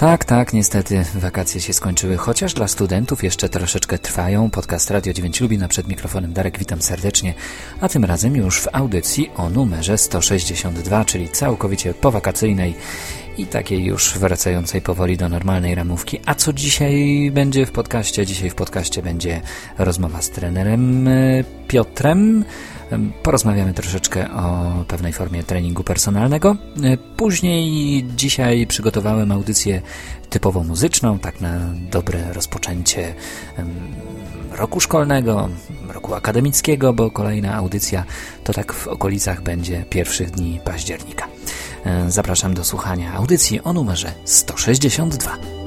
Tak, tak, niestety wakacje się skończyły, chociaż dla studentów jeszcze troszeczkę trwają. Podcast Radio 9 Lubina przed mikrofonem Darek, witam serdecznie, a tym razem już w audycji o numerze 162, czyli całkowicie powakacyjnej i takiej już wracającej powoli do normalnej ramówki. A co dzisiaj będzie w podcaście? Dzisiaj w podcaście będzie rozmowa z trenerem e, Piotrem. Porozmawiamy troszeczkę o pewnej formie treningu personalnego. E, później dzisiaj przygotowałem audycję typowo muzyczną, tak na dobre rozpoczęcie roku szkolnego, roku akademickiego, bo kolejna audycja to tak w okolicach będzie pierwszych dni października. E, zapraszam do słuchania audycji o numerze 162.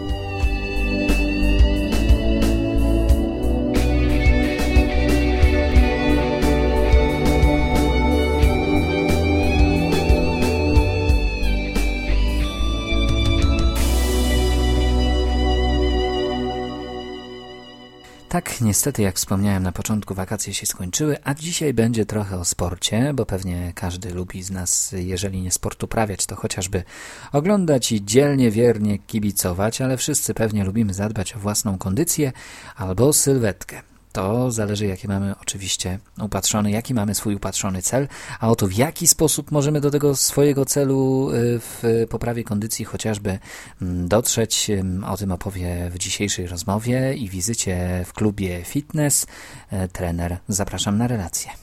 Tak, niestety, jak wspomniałem na początku, wakacje się skończyły, a dzisiaj będzie trochę o sporcie, bo pewnie każdy lubi z nas, jeżeli nie sport uprawiać, to chociażby oglądać i dzielnie, wiernie kibicować, ale wszyscy pewnie lubimy zadbać o własną kondycję albo sylwetkę. To zależy, jakie mamy oczywiście upatrzony, jaki mamy swój upatrzony cel, a oto w jaki sposób możemy do tego swojego celu y, w poprawie kondycji chociażby mm, dotrzeć. O tym opowie w dzisiejszej rozmowie i wizycie w klubie fitness e, trener. Zapraszam na relację.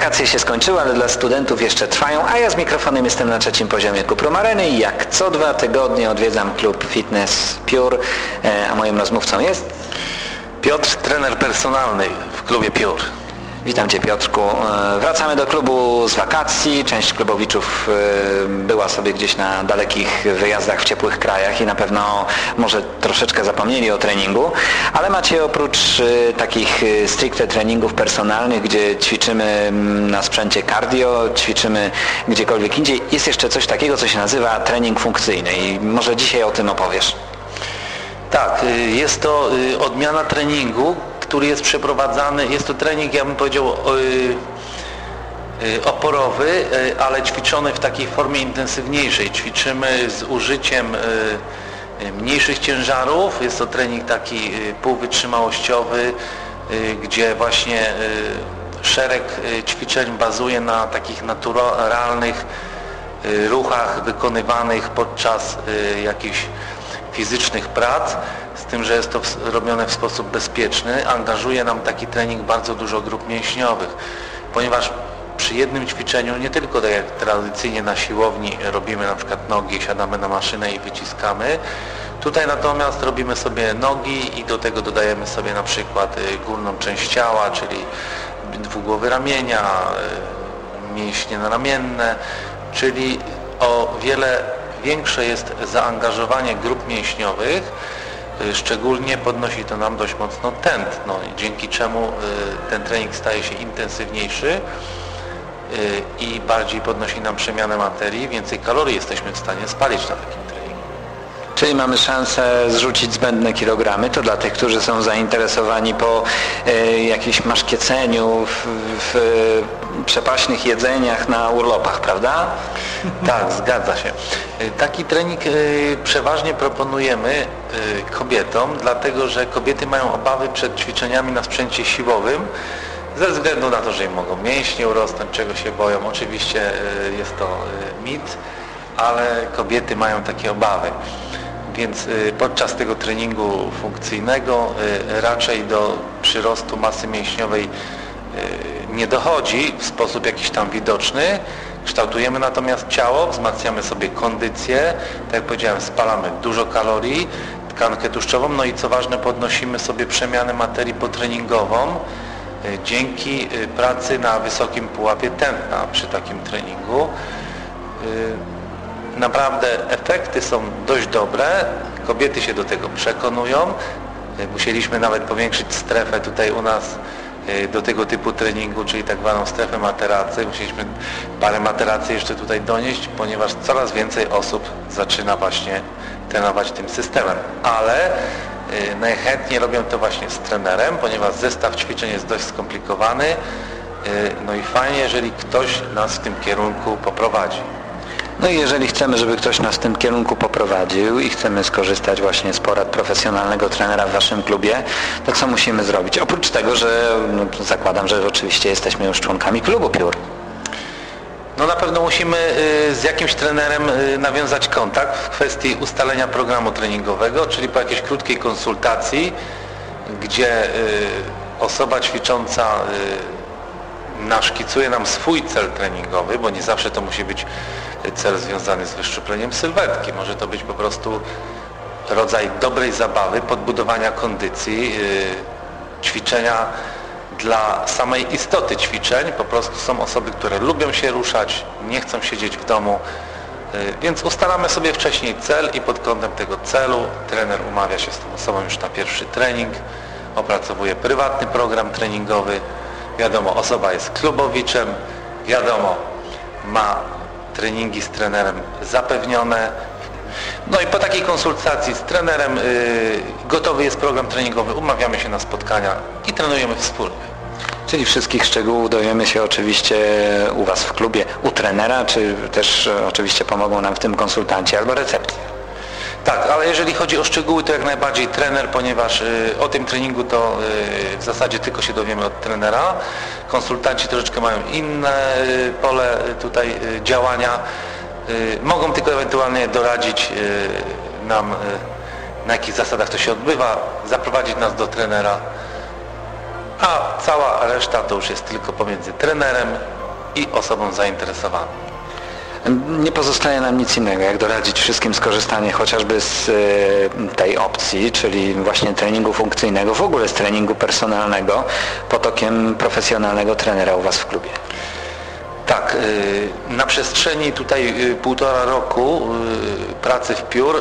Wakacje się skończyły, ale dla studentów jeszcze trwają, a ja z mikrofonem jestem na trzecim poziomie Kuprum Areny i jak co dwa tygodnie odwiedzam klub Fitness Pure, e, a moim rozmówcą jest... Piotr, trener personalny w klubie Pure. Witam Cię Piotrku. E, wracamy do klubu z wakacji. Część klubowiczów e, była sobie gdzieś na dalekich wyjazdach w ciepłych krajach i na pewno może troszeczkę zapomnieli o treningu, ale macie oprócz e, takich stricte treningów personalnych, gdzie ćwiczymy na sprzęcie cardio, ćwiczymy gdziekolwiek indziej, jest jeszcze coś takiego, co się nazywa trening funkcyjny i może dzisiaj o tym opowiesz. Tak, jest to odmiana treningu, który jest przeprowadzany, jest to trening, ja bym powiedział, y, y, oporowy, y, ale ćwiczony w takiej formie intensywniejszej. Ćwiczymy z użyciem mniejszych ciężarów, jest to trening taki półwytrzymałościowy, gdzie właśnie szereg ćwiczeń bazuje na takich naturalnych ruchach wykonywanych podczas jakichś fizycznych prac tym, że jest to robione w sposób bezpieczny, angażuje nam taki trening bardzo dużo grup mięśniowych, ponieważ przy jednym ćwiczeniu, nie tylko tak jak tradycyjnie na siłowni robimy na przykład nogi, siadamy na maszynę i wyciskamy, tutaj natomiast robimy sobie nogi i do tego dodajemy sobie na przykład y, górną część ciała, czyli dwugłowy ramienia, y, mięśnie naramienne, czyli o wiele większe jest zaangażowanie grup mięśniowych, Y, szczególnie podnosi to nam dość mocno tętno, dzięki czemu y, ten trening staje się intensywniejszy y, i bardziej podnosi nam przemianę materii, więcej kalorii jesteśmy w stanie spalić na takim treningu. Czyli mamy szansę zrzucić zbędne kilogramy. To dla tych, którzy są zainteresowani po jakimś maszkieceniu, w, w przepaśnych jedzeniach na urlopach, prawda? Tak, zgadza się. Y, taki trening y, przeważnie proponujemy y, kobietom, dlatego że kobiety mają obawy przed ćwiczeniami na sprzęcie siłowym, ze względu na to, że im mogą mięśnie urosnąć, czego się boją. Oczywiście jest to mit, ale kobiety mają takie obawy. Więc podczas tego treningu funkcyjnego raczej do przyrostu masy mięśniowej nie dochodzi w sposób jakiś tam widoczny. Kształtujemy natomiast ciało, wzmacniamy sobie kondycję, tak jak powiedziałem, spalamy dużo kalorii, tkankę tłuszczową, no i co ważne, podnosimy sobie przemianę materii potreningową y, dzięki y, pracy na wysokim pułapie tętna przy takim treningu. Y, naprawdę efekty są dość dobre, kobiety się do tego przekonują. Musieliśmy nawet powiększyć strefę tutaj u nas do tego typu treningu, czyli tak zwaną strefę materacy. Musieliśmy parę materacji jeszcze tutaj donieść, ponieważ coraz więcej osób zaczyna właśnie trenować tym systemem. Ale najchętniej robią to właśnie z trenerem, ponieważ zestaw ćwiczeń jest dość skomplikowany. No i fajnie, jeżeli ktoś nas w tym kierunku poprowadzi. No i jeżeli chcemy, żeby ktoś nas w tym kierunku poprowadził i chcemy skorzystać właśnie z porad profesjonalnego trenera w Waszym klubie, to co musimy zrobić? Oprócz tego, że no, zakładam, że oczywiście jesteśmy już członkami klubu Piór. No na pewno musimy y, z jakimś trenerem y, nawiązać kontakt w kwestii ustalenia programu treningowego, czyli po jakiejś krótkiej konsultacji, gdzie y, osoba ćwicząca naszkicuje nam swój cel treningowy, bo nie zawsze to musi być cel związany z wyszczupleniem sylwetki. Może to być po prostu rodzaj dobrej zabawy, podbudowania kondycji, ćwiczenia dla samej istoty ćwiczeń. Po prostu są osoby, które lubią się ruszać, nie chcą siedzieć w domu, y, więc ustalamy sobie wcześniej cel i pod kątem tego celu trener umawia się z tą osobą już na pierwszy trening, opracowuje prywatny program treningowy, wiadomo, osoba jest klubowiczem, wiadomo, ma treningi z trenerem zapewnione, no i po takiej konsultacji z trenerem yy, gotowy jest program treningowy, umawiamy się na spotkania i trenujemy wspólnie. Czyli wszystkich szczegółów dowiemy się oczywiście u Was w klubie, u trenera, czy też e, oczywiście pomogą nam w tym konsultanci albo recepcja. Tak, ale jeżeli chodzi o szczegóły, to jak najbardziej trener, ponieważ y, o tym treningu to y, w zasadzie tylko się dowiemy od trenera. Konsultanci troszeczkę mają inne y, pole tutaj działania. Mogą tylko ewentualnie doradzić nam na jakich zasadach to się odbywa, zaprowadzić nas do trenera a cała reszta to już jest tylko pomiędzy trenerem i osobą zainteresowaną. Nie pozostaje nam nic innego, jak doradzić wszystkim skorzystanie chociażby z e, tej opcji, czyli właśnie treningu funkcyjnego, w ogóle z treningu personalnego pod okiem profesjonalnego trenera u Was w klubie. Tak, e, na przestrzeni tutaj e, półtora roku pracy w piór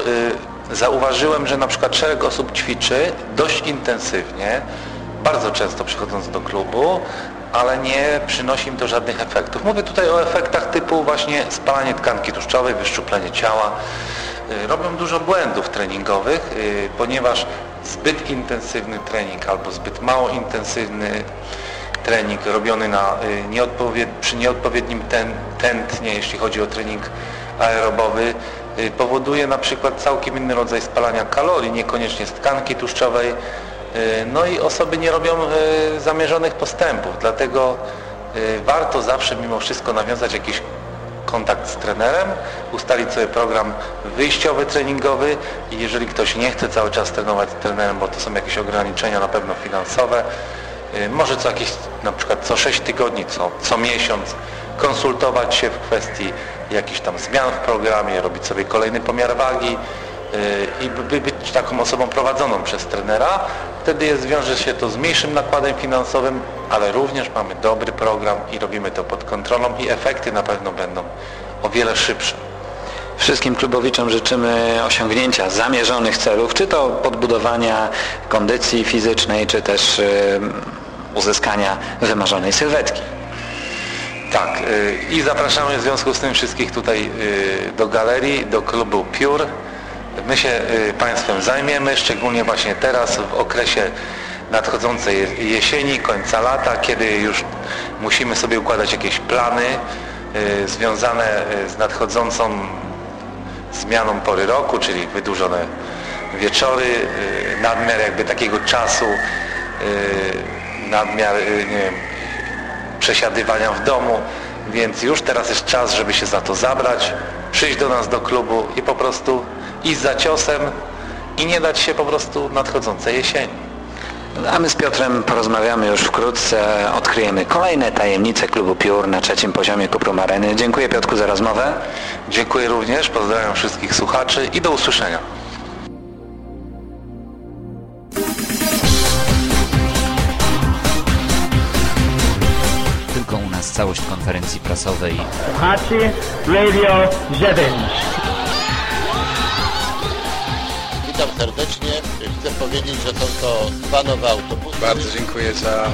zauważyłem, że na przykład szereg osób ćwiczy dość intensywnie, bardzo często przychodząc do klubu, ale nie przynosi im to żadnych efektów. Mówię tutaj o efektach typu właśnie spalanie tkanki tłuszczowej, wyszczuplenie ciała. Y, robią dużo błędów treningowych, y, ponieważ zbyt intensywny trening albo zbyt mało intensywny trening robiony na, y, nieodpowied przy nieodpowiednim tętnie, jeśli chodzi o trening aerobowy, powoduje na przykład całkiem inny rodzaj spalania kalorii, niekoniecznie z tkanki tłuszczowej, no i osoby nie robią e, zamierzonych postępów, dlatego e, warto zawsze mimo wszystko nawiązać jakiś kontakt z trenerem, ustalić sobie program wyjściowy, treningowy i jeżeli ktoś nie chce cały czas trenować z trenerem, bo to są jakieś ograniczenia na pewno finansowe, może co jakieś, na przykład co 6 tygodni, co, co miesiąc konsultować się w kwestii jakichś tam zmian w programie, robić sobie kolejny pomiar wagi, i by być taką osobą prowadzoną przez trenera, wtedy jest, wiąże się to z mniejszym nakładem finansowym, ale również mamy dobry program i robimy to pod kontrolą i efekty na pewno będą o wiele szybsze. Wszystkim klubowiczom życzymy osiągnięcia zamierzonych celów, czy to podbudowania kondycji fizycznej, czy też uzyskania wymarzonej sylwetki. Tak, y, i zapraszamy w związku z tym wszystkich tutaj y, do galerii, do klubu Piór. My się y, Państwem zajmiemy, szczególnie właśnie teraz w okresie nadchodzącej jesieni, końca lata, kiedy już musimy sobie układać jakieś plany y, związane y, z nadchodzącą zmianą pory roku, czyli wydłużone wieczory, nadmiar jakby takiego czasu, nadmiar nie wiem, przesiadywania w domu, więc już teraz jest czas, żeby się za to zabrać, przyjść do nas do klubu i po prostu iść za ciosem i nie dać się po prostu nadchodzącej jesieni. A my z Piotrem porozmawiamy już wkrótce, odkryjemy kolejne tajemnice klubu Piór na trzecim poziomie Kuprum Areny. Dziękuję Piotku za rozmowę. Dziękuję również, pozdrawiam wszystkich słuchaczy i do usłyszenia. Całość konferencji prasowej. Słuchaczy Radio 9. Witam serdecznie. Chcę powiedzieć, że są to dwa nowe autobusy. Bardzo dziękuję za,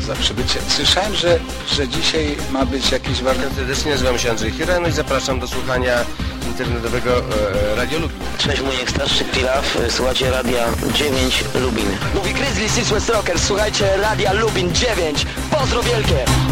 za przybycie. Słyszałem, że, że dzisiaj ma być jakiś warsztat. Serdecznie nazywam się Andrzej Hirano i zapraszam do słuchania internetowego e, Radio Lubin. Cześć, Muniek Starszy Pilaw, słuchajcie Radia 9 Lubin. Mówi Grizzly Six West Rocker, słuchajcie Radia Lubin 9. Pozdro wielkie!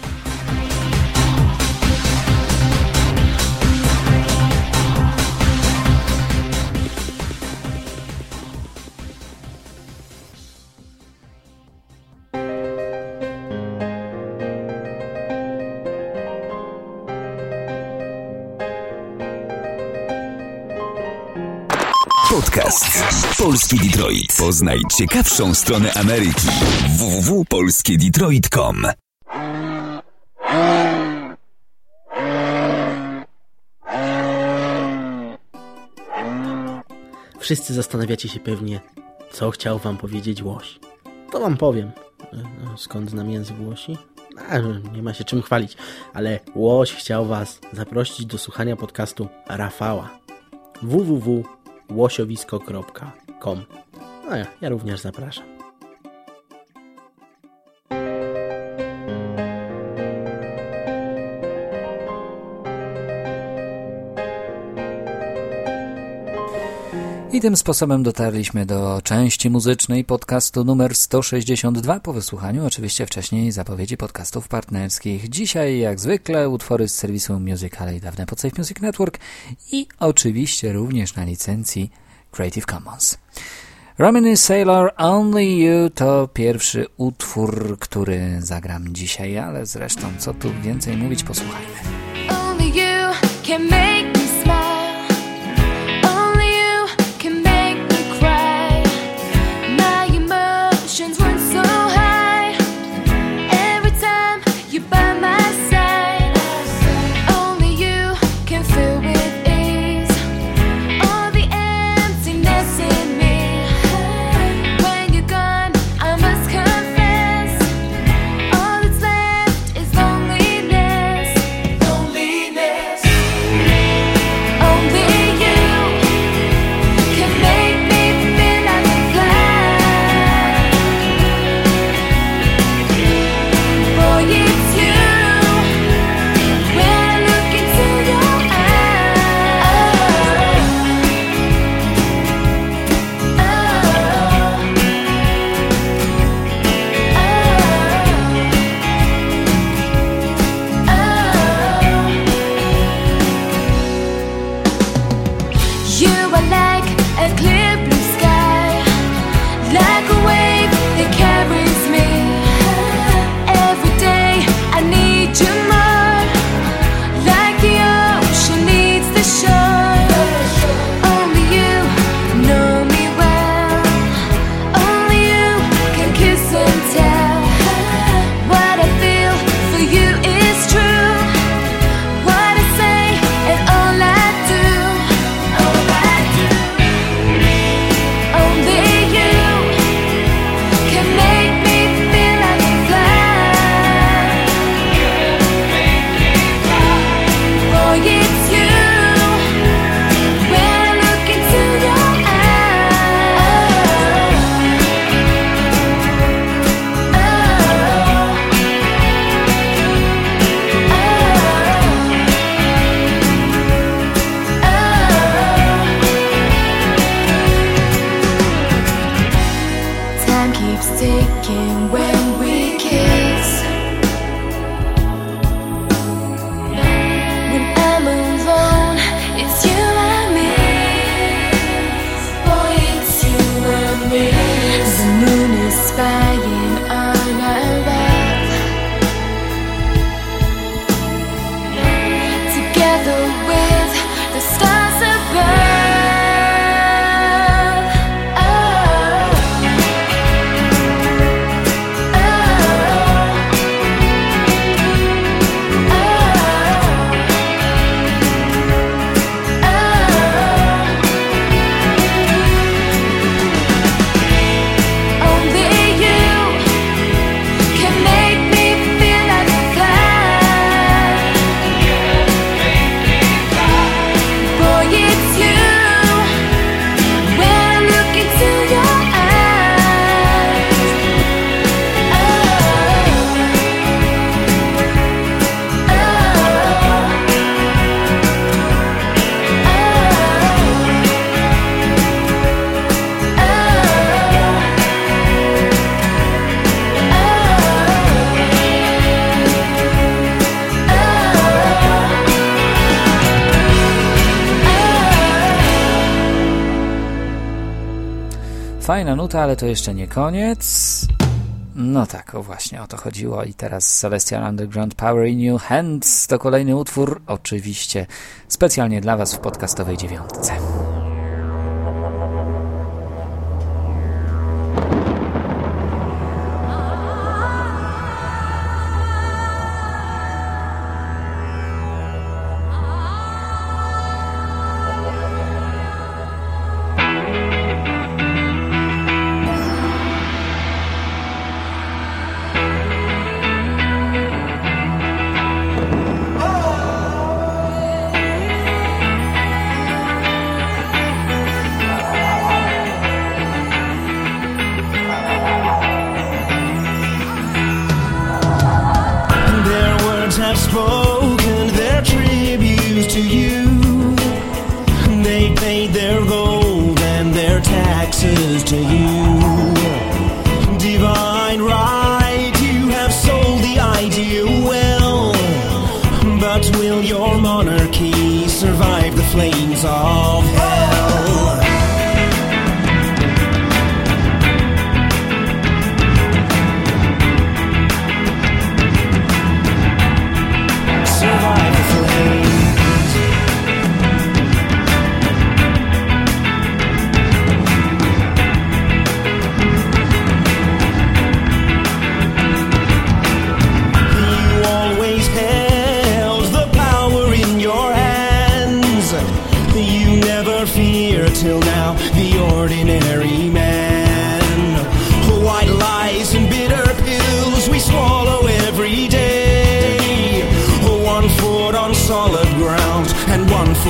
Polski Detroit. Poznaj ciekawszą stronę Ameryki. www.polskiedetroit.com Wszyscy zastanawiacie się pewnie, co chciał wam powiedzieć Łoś. To wam powiem. No, skąd znam język Łosi? A, nie ma się czym chwalić, ale Łoś chciał was zaprosić do słuchania podcastu Rafała www No ja, ja również zapraszam. I tym sposobem dotarliśmy do części muzycznej podcastu numer 162 po wysłuchaniu oczywiście wcześniej zapowiedzi podcastów partnerskich. Dzisiaj jak zwykle utwory z serwisu Musical i dawne pod Safe Music Network i oczywiście również na licencji Creative Commons. Romany Sailor Only You to pierwszy utwór, który zagram dzisiaj, ale zresztą co tu więcej mówić, posłuchajmy. were like a clear fajna nuta, ale to jeszcze nie koniec. No tak, o właśnie o to chodziło. I teraz Celestial Underground Power in New Hands to kolejny utwór, oczywiście specjalnie dla Was w podcastowej dziewiątce.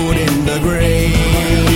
put in the grave.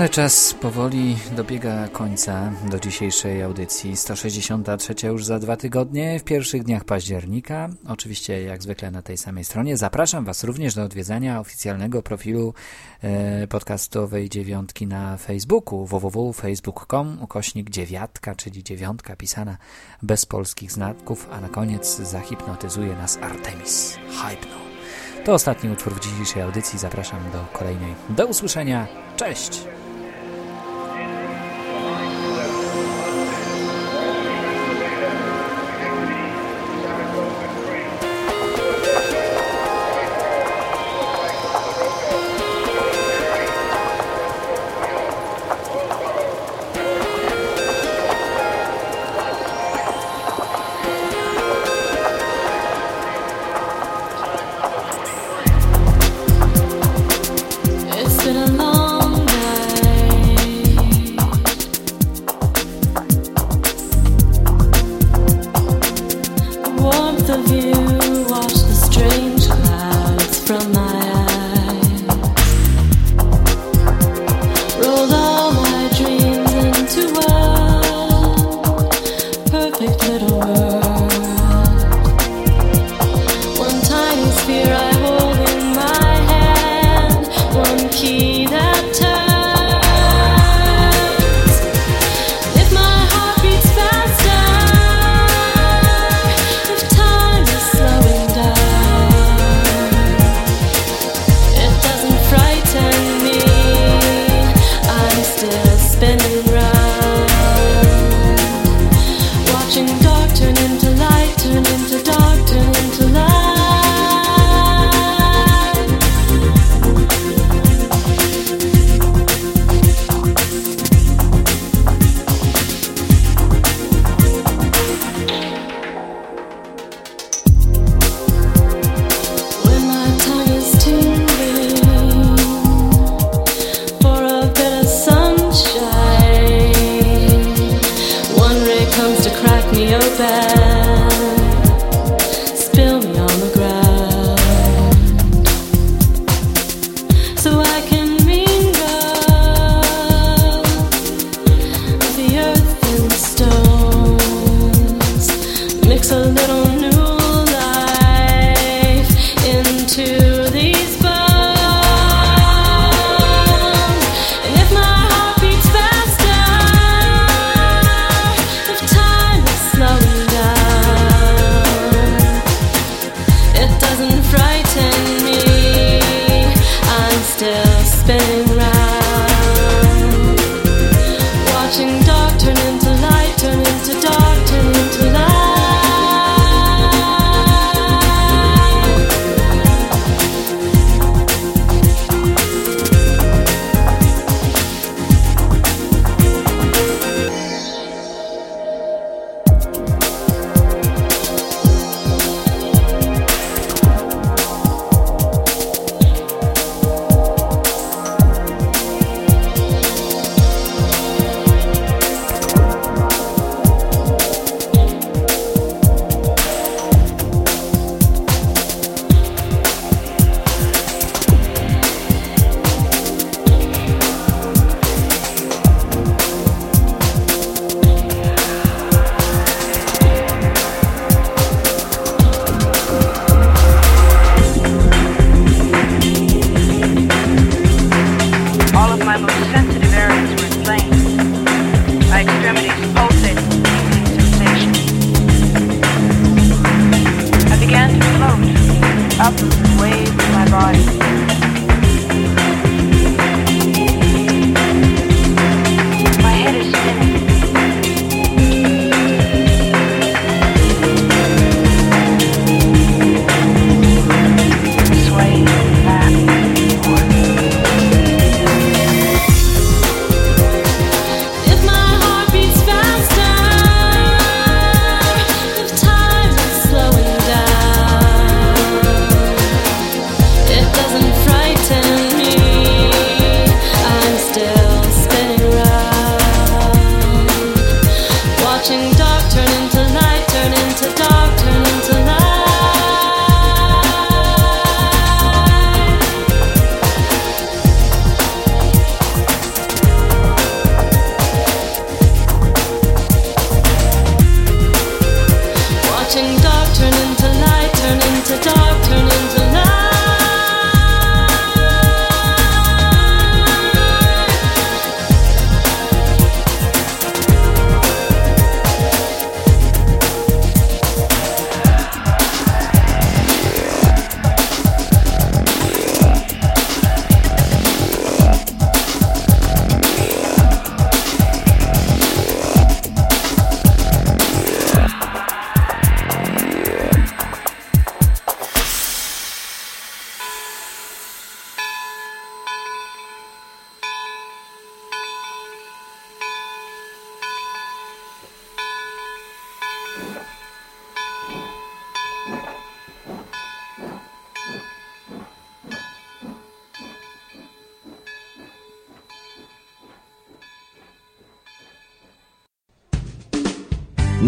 Ale czas powoli dobiega końca do dzisiejszej audycji. 163 już za dwa tygodnie, w pierwszych dniach października. Oczywiście, jak zwykle na tej samej stronie. Zapraszam Was również do odwiedzania oficjalnego profilu e, podcastowej dziewiątki na Facebooku www.facebook.com ukośnik dziewiatka, czyli dziewiątka pisana bez polskich znaków, a na koniec zahipnotyzuje nas Artemis Hypno. To ostatni utwór w dzisiejszej audycji. Zapraszam do kolejnej. Do usłyszenia. Cześć!